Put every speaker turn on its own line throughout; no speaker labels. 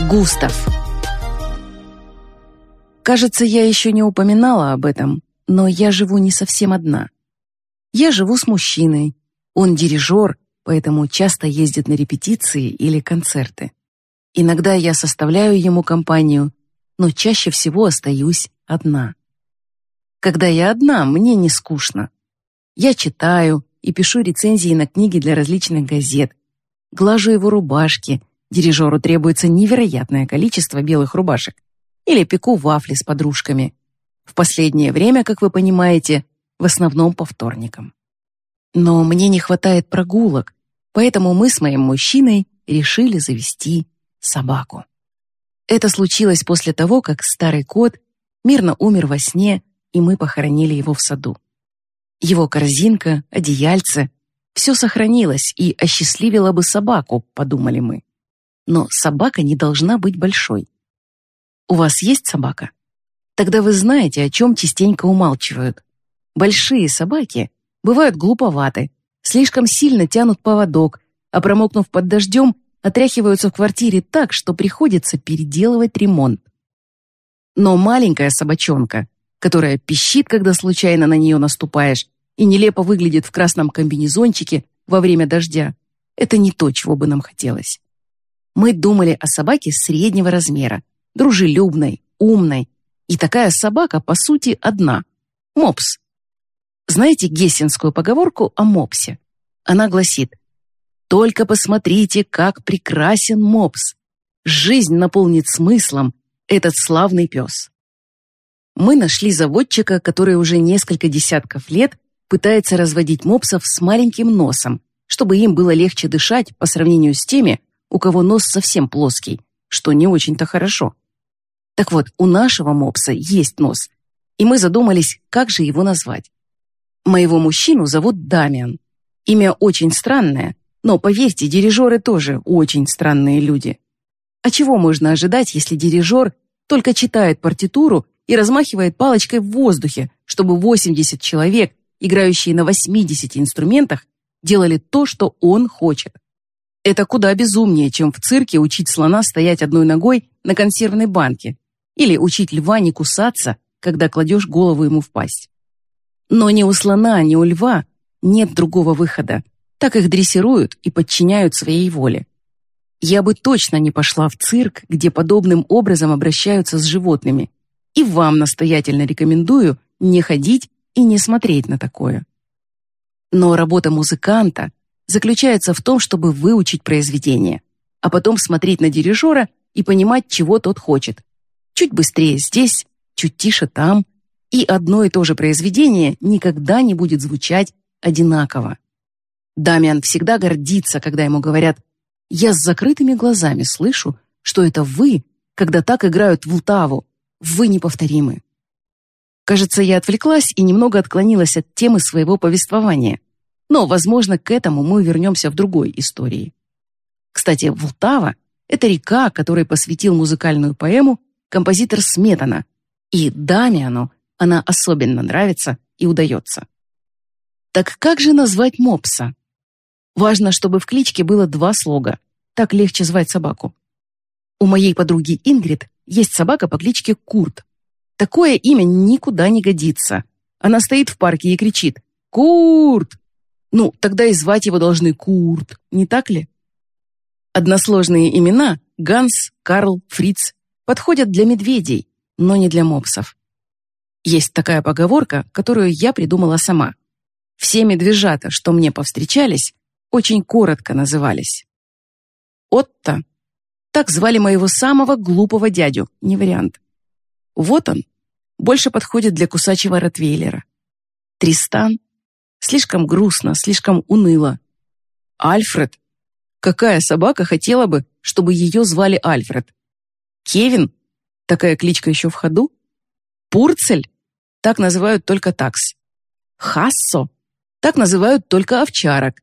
Густав. Кажется, я еще не упоминала об этом, но я живу не совсем одна. Я живу с мужчиной. Он дирижер, поэтому часто ездит на репетиции или концерты. Иногда я составляю ему компанию, но чаще всего остаюсь одна. Когда я одна, мне не скучно. Я читаю и пишу рецензии на книги для различных газет, глажу его рубашки, дирижеру требуется невероятное количество белых рубашек, или пеку вафли с подружками. В последнее время, как вы понимаете, в основном по вторникам. Но мне не хватает прогулок, поэтому мы с моим мужчиной решили завести собаку. Это случилось после того, как старый кот мирно умер во сне, и мы похоронили его в саду. Его корзинка, одеяльце — все сохранилось и осчастливило бы собаку, подумали мы. Но собака не должна быть большой. У вас есть собака? Тогда вы знаете, о чем частенько умалчивают. Большие собаки бывают глуповаты, слишком сильно тянут поводок, а промокнув под дождем, отряхиваются в квартире так, что приходится переделывать ремонт. Но маленькая собачонка, которая пищит, когда случайно на нее наступаешь, и нелепо выглядит в красном комбинезончике во время дождя, это не то, чего бы нам хотелось. Мы думали о собаке среднего размера, дружелюбной, умной, и такая собака, по сути, одна — мопс. Знаете гессенскую поговорку о мопсе? Она гласит только посмотрите, как прекрасен мопс. Жизнь наполнит смыслом этот славный пес. Мы нашли заводчика, который уже несколько десятков лет пытается разводить мопсов с маленьким носом, чтобы им было легче дышать по сравнению с теми, у кого нос совсем плоский, что не очень-то хорошо. Так вот, у нашего мопса есть нос, и мы задумались, как же его назвать. Моего мужчину зовут Дамиан. Имя очень странное, но, поверьте, дирижеры тоже очень странные люди. А чего можно ожидать, если дирижер только читает партитуру и размахивает палочкой в воздухе, чтобы 80 человек, играющие на 80 инструментах, делали то, что он хочет? Это куда безумнее, чем в цирке учить слона стоять одной ногой на консервной банке или учить льва не кусаться, когда кладешь голову ему в пасть. Но ни у слона, ни у льва нет другого выхода, так их дрессируют и подчиняют своей воле. Я бы точно не пошла в цирк, где подобным образом обращаются с животными, и вам настоятельно рекомендую не ходить и не смотреть на такое. Но работа музыканта заключается в том, чтобы выучить произведение, а потом смотреть на дирижера и понимать, чего тот хочет. Чуть быстрее здесь, чуть тише там, и одно и то же произведение никогда не будет звучать одинаково. Дамиан всегда гордится, когда ему говорят «Я с закрытыми глазами слышу, что это вы, когда так играют в Лтаву. Вы неповторимы». Кажется, я отвлеклась и немного отклонилась от темы своего повествования. Но, возможно, к этому мы вернемся в другой истории. Кстати, Влтава — это река, которой посвятил музыкальную поэму композитор Сметана, и Дамиану она особенно нравится и удается. Так как же назвать мопса? Важно, чтобы в кличке было два слога. Так легче звать собаку. У моей подруги Ингрид есть собака по кличке Курт. Такое имя никуда не годится. Она стоит в парке и кричит «Курт!». Ну, тогда и звать его должны Курт, не так ли? Односложные имена Ганс, Карл, Фриц подходят для медведей, но не для мопсов. Есть такая поговорка, которую я придумала сама. Все медвежата, что мне повстречались, очень коротко назывались. Отто. Так звали моего самого глупого дядю, не вариант. Вот он. Больше подходит для кусачего ротвейлера. Тристан. Слишком грустно, слишком уныло. Альфред. Какая собака хотела бы, чтобы ее звали Альфред? Кевин. Такая кличка еще в ходу. Пурцель. Так называют только такс. Хассо. Так называют только овчарок.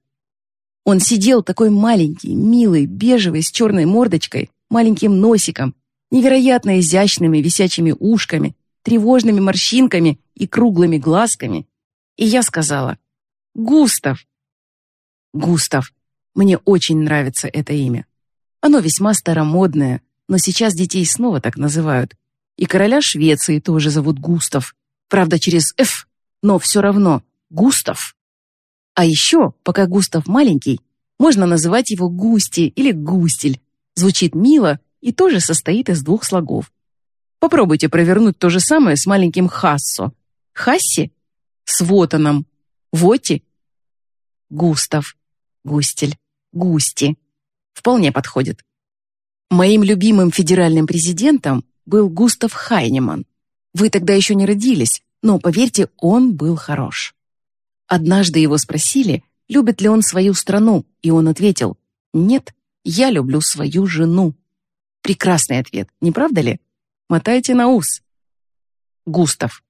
Он сидел такой маленький, милый, бежевый, с черной мордочкой, маленьким носиком, невероятно изящными висячими ушками, тревожными морщинками и круглыми глазками. И я сказала «Густав». Густав. Мне очень нравится это имя. Оно весьма старомодное, но сейчас детей снова так называют. И короля Швеции тоже зовут Густав. Правда, через «Ф», но все равно Густав. А еще, пока Густав маленький, можно называть его Густи или Густель. Звучит мило и тоже состоит из двух слогов. Попробуйте провернуть то же самое с маленьким Хассо. Хасси с Вотаном. Воти. Густав. Густель. Густи. Вполне подходит. Моим любимым федеральным президентом был Густав Хайнеман. Вы тогда еще не родились, но, поверьте, он был хорош. Однажды его спросили, любит ли он свою страну, и он ответил, «Нет, я люблю свою жену». Прекрасный ответ, не правда ли? Мотайте на ус. Густав.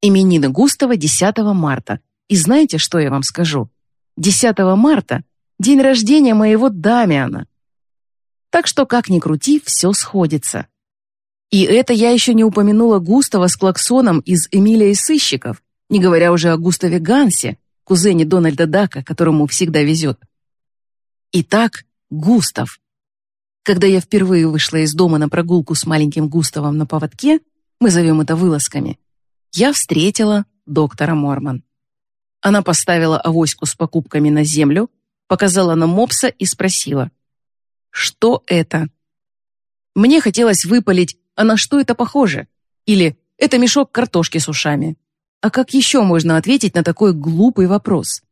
Именины Густава 10 марта. И знаете, что я вам скажу? 10 марта — день рождения моего Дамиана. Так что, как ни крути, все сходится. И это я еще не упомянула Густава с клаксоном из «Эмилия и сыщиков», не говоря уже о Густаве Гансе, кузене Дональда Дака, которому всегда везет. Итак, Густав. Когда я впервые вышла из дома на прогулку с маленьким Густавом на поводке, мы зовем это вылазками, я встретила доктора Морман. Она поставила авоську с покупками на землю, показала на мопса и спросила, «Что это?» Мне хотелось выпалить а на что это похоже? Или это мешок картошки с ушами? А как еще можно ответить на такой глупый вопрос?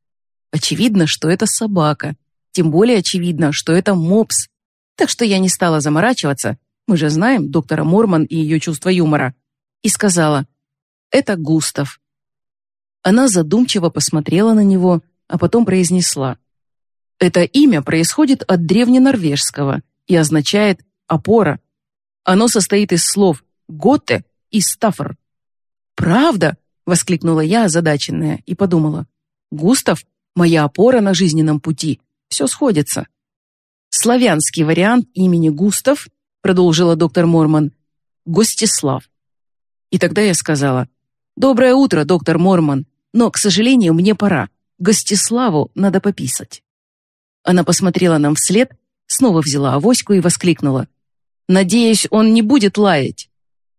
Очевидно, что это собака. Тем более очевидно, что это мопс. Так что я не стала заморачиваться, мы же знаем доктора Морман и ее чувство юмора, и сказала, это Густав. Она задумчиво посмотрела на него, а потом произнесла. Это имя происходит от древненорвежского и означает «опора», оно состоит из слов «готте» и «стаффер». «Правда?» — воскликнула я, озадаченная, и подумала. «Густав — моя опора на жизненном пути. Все сходится». «Славянский вариант имени Густав», — продолжила доктор Морман, — «Гостислав». И тогда я сказала, «Доброе утро, доктор Морман, но, к сожалению, мне пора. Гостиславу надо пописать». Она посмотрела нам вслед, снова взяла авоську и воскликнула. Надеюсь, он не будет лаять.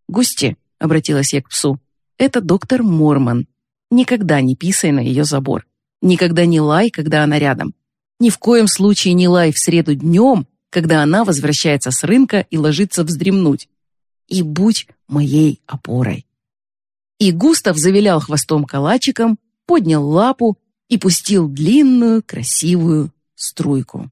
Густи, обратилась я к псу, это доктор Морман. Никогда не писай на ее забор. Никогда не лай, когда она рядом. Ни в коем случае не лай в среду днем, когда она возвращается с рынка и ложится вздремнуть. И будь моей опорой. И Густав завилял хвостом калачиком, поднял лапу и пустил длинную красивую струйку.